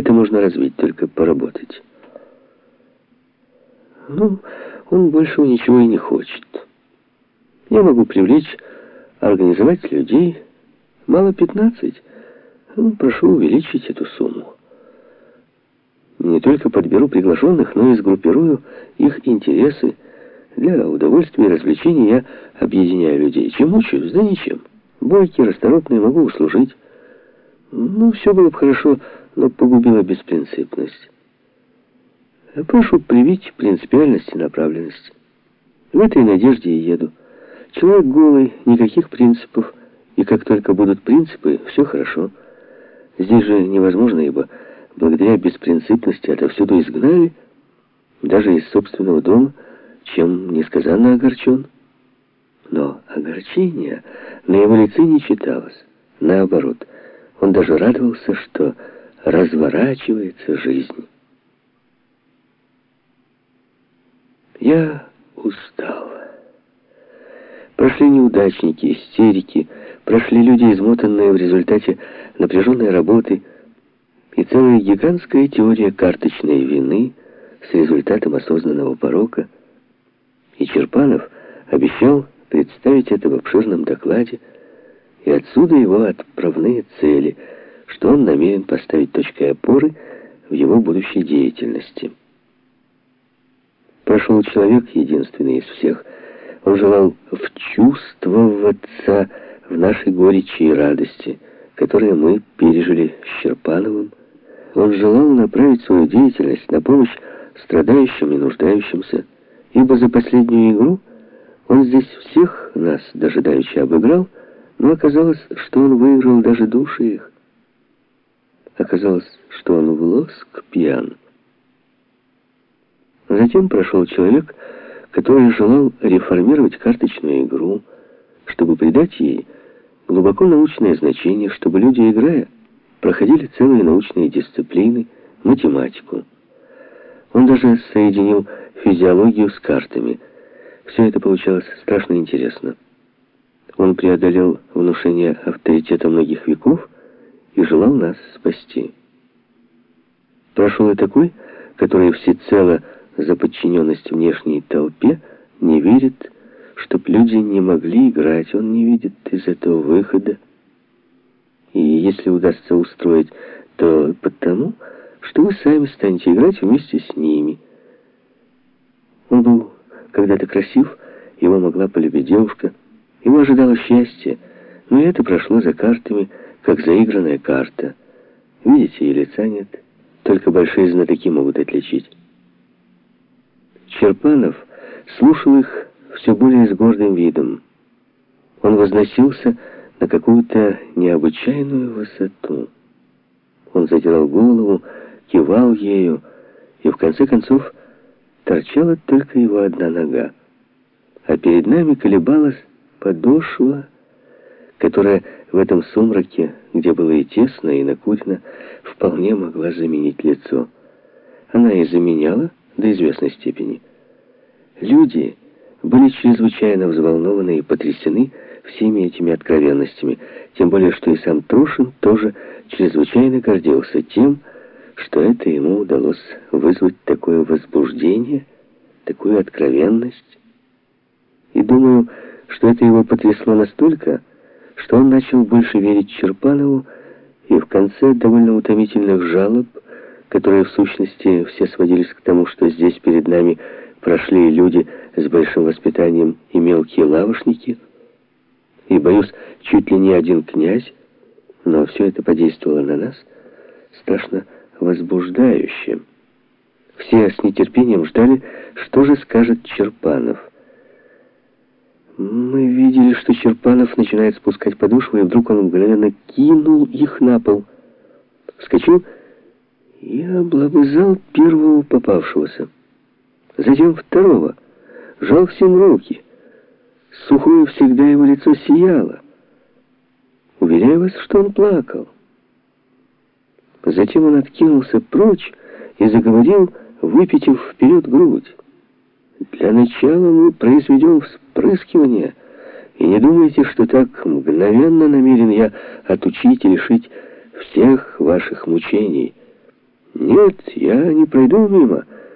Это можно развить, только поработать. Ну, он большего ничего и не хочет. Я могу привлечь, организовать людей. Мало 15. Ну, прошу увеличить эту сумму. Не только подберу приглашенных, но и сгруппирую их интересы. Для удовольствия и развлечений я объединяю людей. Чем мучаюсь? Да ничем. Бойкий, расторопный, могу услужить. Ну, все было бы хорошо, но погубила беспринципность. Прошу привить принципиальность и направленность. В этой надежде и еду. Человек голый, никаких принципов, и как только будут принципы, все хорошо. Здесь же невозможно, ибо благодаря беспринципности отовсюду изгнали, даже из собственного дома, чем несказанно огорчен. Но огорчение на его лице не читалось. Наоборот, он даже радовался, что разворачивается жизнь. Я устал. Прошли неудачники, истерики, прошли люди, измотанные в результате напряженной работы, и целая гигантская теория карточной вины с результатом осознанного порока. И Черпанов обещал представить это в обширном докладе, и отсюда его отправные цели, что он намерен поставить точкой опоры в его будущей деятельности. Прошел человек, единственный из всех. Он желал вчувствоваться в нашей горечи и радости, которые мы пережили с Щерпановым. Он желал направить свою деятельность на помощь страдающим и нуждающимся, ибо за последнюю игру он здесь всех нас дожидаючи обыграл, но оказалось, что он выиграл даже души их. Оказалось, что он в лоск пьян. Затем прошел человек, который желал реформировать карточную игру, чтобы придать ей глубоко научное значение, чтобы люди, играя, проходили целые научные дисциплины, математику. Он даже соединил физиологию с картами. Все это получалось страшно интересно. Он преодолел внушение авторитета многих веков и желал нас спасти. Прошел и такой, который всецело за подчиненность внешней толпе, не верит, чтоб люди не могли играть, он не видит из этого выхода. И если удастся устроить, то потому, что вы сами станете играть вместе с ними. Он был когда-то красив, его могла полюбить девушка, его ожидало счастье, но это прошло за картами, как заигранная карта. Видите, и лица нет, только большие знатоки могут отличить. Черпанов слушал их все более с гордым видом. Он возносился на какую-то необычайную высоту. Он задирал голову, кивал ею, и в конце концов торчала только его одна нога. А перед нами колебалась подошва, которая в этом сумраке, где было и тесно, и накурено, вполне могла заменить лицо. Она и заменяла, до известной степени. Люди были чрезвычайно взволнованы и потрясены всеми этими откровенностями, тем более, что и сам Трушин тоже чрезвычайно гордился тем, что это ему удалось вызвать такое возбуждение, такую откровенность. И думаю, что это его потрясло настолько, что он начал больше верить Черпанову, и в конце довольно утомительных жалоб которые в сущности все сводились к тому, что здесь перед нами прошли люди с большим воспитанием и мелкие лавошники, и, боюсь, чуть ли не один князь, но все это подействовало на нас страшно возбуждающе. Все с нетерпением ждали, что же скажет Черпанов. Мы видели, что Черпанов начинает спускать подошвы, и вдруг он мгновенно кинул их на пол. Вскочил я облобызал первого попавшегося, затем второго, жал всем руки. Сухое всегда его лицо сияло. Уверяю вас, что он плакал. Затем он откинулся прочь и заговорил, выпитив вперед грудь. Для начала мы произведем вспрыскивание, и не думайте, что так мгновенно намерен я отучить и лишить всех ваших мучений. «Нет, я не пройду мимо!»